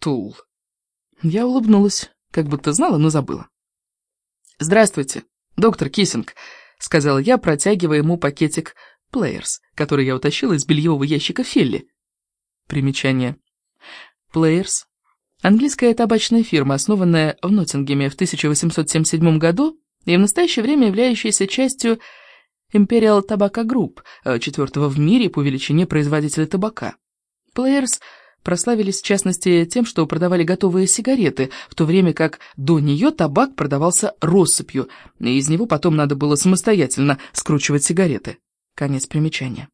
Тул. Я улыбнулась, как будто знала, но забыла. «Здравствуйте, доктор Киссинг», — сказала я, протягивая ему пакетик Players, который я утащила из бельевого ящика Фелли. Примечание. Players — английская табачная фирма, основанная в Ноттингеме в 1877 году и в настоящее время являющаяся частью Imperial Tobacco Group, э, четвертого в мире по величине производителя табака. Players прославились в частности тем, что продавали готовые сигареты, в то время как до нее табак продавался россыпью, и из него потом надо было самостоятельно скручивать сигареты. Конец примечания.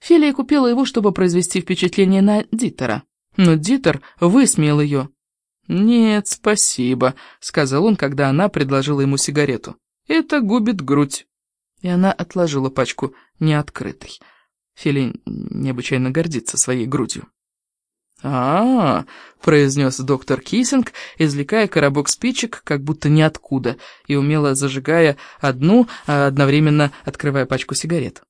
Фелия купила его, чтобы произвести впечатление на Дитера. Но Дитер высмеял ее. «Нет, спасибо», — сказал он, когда она предложила ему сигарету. «Это губит грудь». И она отложила пачку неоткрытой. Фили необычайно гордится своей грудью. А, -а, -а произнес доктор Кисинг, извлекая коробок спичек, как будто ниоткуда, и умело зажигая одну, а одновременно открывая пачку сигарет.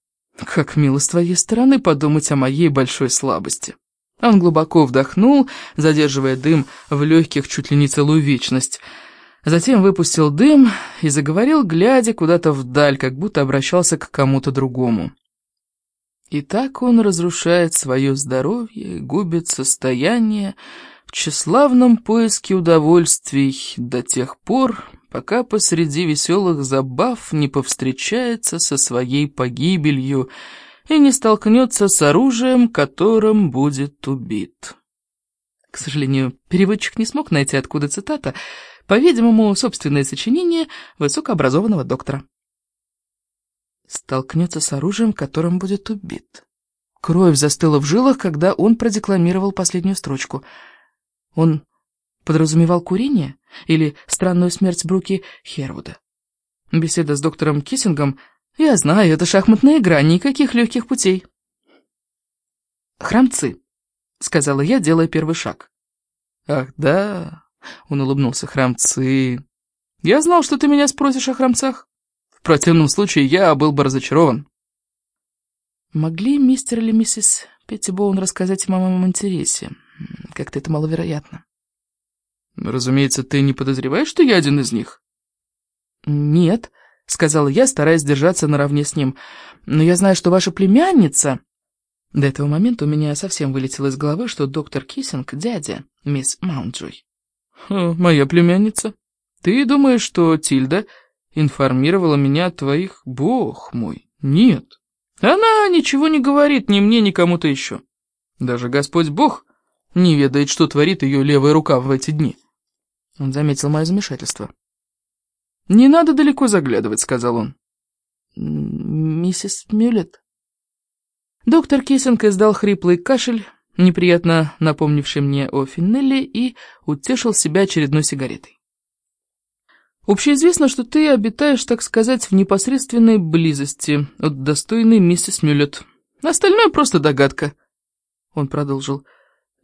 «Как мило с твоей стороны подумать о моей большой слабости». Он глубоко вдохнул, задерживая дым в легких чуть ли не целую вечность. Затем выпустил дым и заговорил, глядя куда-то вдаль, как будто обращался к кому-то другому. И так он разрушает свое здоровье, губит состояние в тщеславном поиске удовольствий до тех пор, пока посреди веселых забав не повстречается со своей погибелью и не столкнется с оружием, которым будет убит. К сожалению, переводчик не смог найти, откуда цитата, по-видимому, собственное сочинение высокообразованного доктора. Столкнется с оружием, которым будет убит. Кровь застыла в жилах, когда он продекламировал последнюю строчку. Он подразумевал курение или странную смерть Бруки Хервуда. Беседа с доктором Киссингом «Я знаю, это шахматная игра, никаких легких путей». «Храмцы», — сказала я, делая первый шаг. «Ах, да», он улыбнулся. «Храмцы. Я знал, что ты меня спросишь о храмцах. В противном случае я был бы разочарован». Могли мистер или миссис Петтибоун рассказать о моем интересе? Как-то это маловероятно. «Разумеется, ты не подозреваешь, что я один из них?» «Нет», — сказала я, стараясь держаться наравне с ним. «Но я знаю, что ваша племянница...» До этого момента у меня совсем вылетело из головы, что доктор Киссинг — дядя, мисс Маунтджой. «Моя племянница. Ты думаешь, что Тильда информировала меня о твоих... Бог мой, нет. Она ничего не говорит ни мне, ни кому-то еще. Даже Господь Бог не ведает, что творит ее левая рука в эти дни». Он заметил мое замешательство. «Не надо далеко заглядывать», — сказал он. «Миссис Мюллет?» Доктор Киссинг издал хриплый кашель, неприятно напомнивший мне о Финнелли, и утешил себя очередной сигаретой. «Общеизвестно, что ты обитаешь, так сказать, в непосредственной близости от достойной миссис Мюллет. Остальное просто догадка». Он продолжил.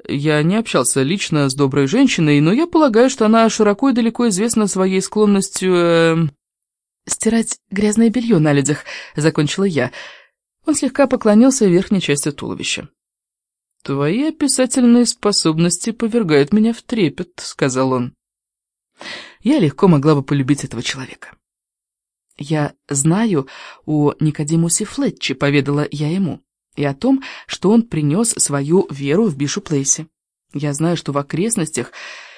«Я не общался лично с доброй женщиной, но я полагаю, что она широко и далеко известна своей склонностью... Э, стирать грязное белье на людях», — закончила я. Он слегка поклонился верхней части туловища. «Твои описательные способности повергают меня в трепет», — сказал он. Я легко могла бы полюбить этого человека. «Я знаю о Никодимусе Флетче», — поведала я ему, «и о том, что он принес свою веру в Бишу Плейсе. Я знаю, что в окрестностях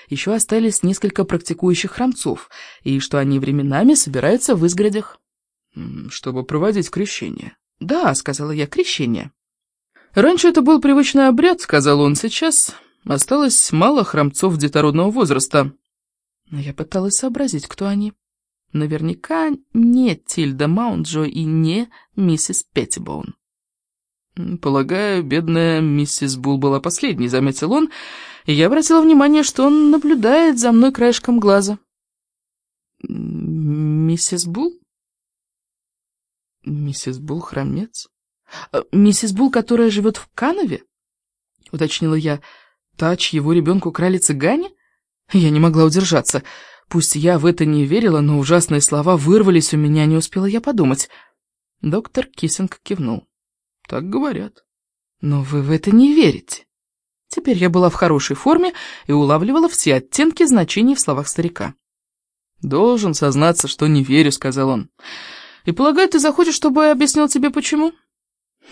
еще остались несколько практикующих храмцов, и что они временами собираются в изгородях». «Чтобы проводить крещение». «Да», — сказала я, — «крещение». «Раньше это был привычный обряд», — сказал он, — «сейчас осталось мало храмцов детородного возраста». Но я пыталась сообразить, кто они. Наверняка не Тильда Маунджо и не миссис Петтибоун. «Полагаю, бедная миссис Бул была последней», — заметил он, и я обратила внимание, что он наблюдает за мной краешком глаза. «Миссис Бул?» «Миссис Бул хромец?» Э, «Миссис Бул, которая живет в Канове?» — уточнила я. «Та, чьего ребенку крали цыгане?» Я не могла удержаться. Пусть я в это не верила, но ужасные слова вырвались у меня, не успела я подумать. Доктор Киссинг кивнул. «Так говорят». «Но вы в это не верите?» Теперь я была в хорошей форме и улавливала все оттенки значений в словах старика. «Должен сознаться, что не верю», — сказал он. «И полагаю, ты захочешь, чтобы я объяснил тебе, почему?»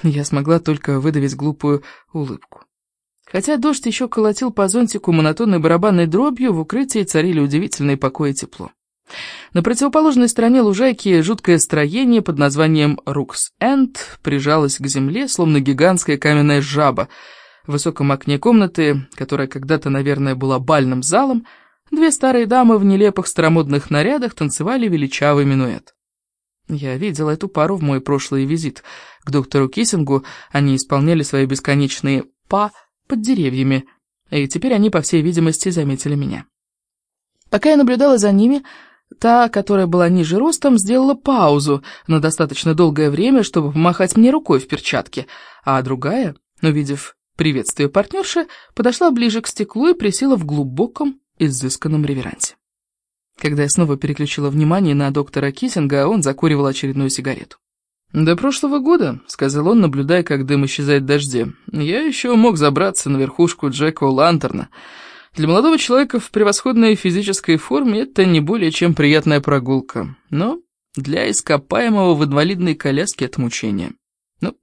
Я смогла только выдавить глупую улыбку. Хотя дождь еще колотил по зонтику монотонной барабанной дробью, в укрытии царили удивительные покой и тепло. На противоположной стороне лужайки жуткое строение под названием Рукс-Энд прижалось к земле, словно гигантская каменная жаба. В высоком окне комнаты, которая когда-то, наверное, была бальным залом, две старые дамы в нелепых старомодных нарядах танцевали величавый минуэт. Я видела эту пару в мой прошлый визит к доктору Киссингу. Они исполняли свои бесконечные «па» под деревьями, и теперь они, по всей видимости, заметили меня. Пока я наблюдала за ними, та, которая была ниже ростом, сделала паузу на достаточно долгое время, чтобы помахать мне рукой в перчатке, а другая, увидев приветствие партнерши, подошла ближе к стеклу и присела в глубоком, изысканном реверансе. Когда я снова переключила внимание на доктора Киссинга, он закуривал очередную сигарету. «До прошлого года», — сказал он, наблюдая, как дым исчезает в дожде, — «я еще мог забраться на верхушку Джека Лантерна. Для молодого человека в превосходной физической форме это не более чем приятная прогулка. Но для ископаемого в инвалидной коляске это мучение. Ну,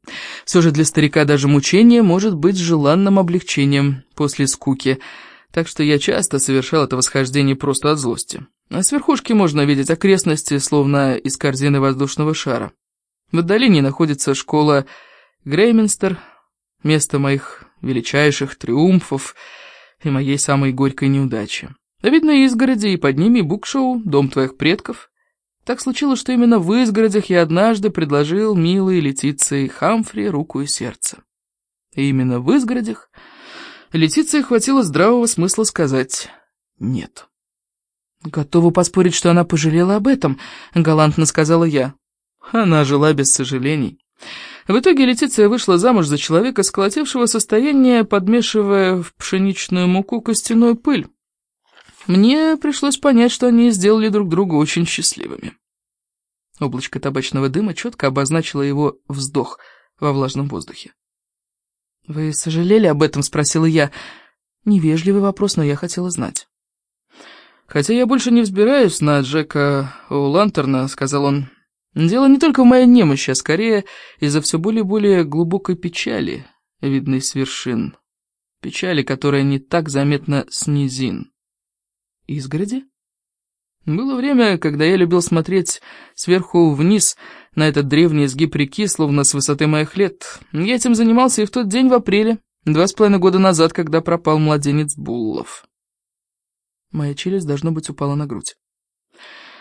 все же для старика даже мучение может быть желанным облегчением после скуки, так что я часто совершал это восхождение просто от злости. А с верхушки можно видеть окрестности, словно из корзины воздушного шара. В отдалении находится школа Грейминстер, место моих величайших триумфов и моей самой горькой неудачи. Да видно изгороди, и под ними букшоу, дом твоих предков. Так случилось, что именно в изгородях я однажды предложил милой Летиции Хамфри руку и сердце. И именно в изгородях Летиции хватило здравого смысла сказать «нет». «Готова поспорить, что она пожалела об этом», — галантно сказала я. Она жила без сожалений. В итоге Летиция вышла замуж за человека, сколотившего состояние, подмешивая в пшеничную муку костяную пыль. Мне пришлось понять, что они сделали друг друга очень счастливыми. Облачко табачного дыма четко обозначило его вздох во влажном воздухе. «Вы сожалели об этом?» — спросила я. Невежливый вопрос, но я хотела знать. «Хотя я больше не взбираюсь на Джека О'Лантерна», — сказал он. Дело не только в моей немощи, а скорее из-за все более и более глубокой печали, видной с вершин. Печали, которая не так заметна с низин. Изгороди? Было время, когда я любил смотреть сверху вниз на этот древний изгиб реки, словно с высоты моих лет. Я этим занимался и в тот день в апреле, два с половиной года назад, когда пропал младенец Буллов. Моя челюсть, должно быть, упала на грудь.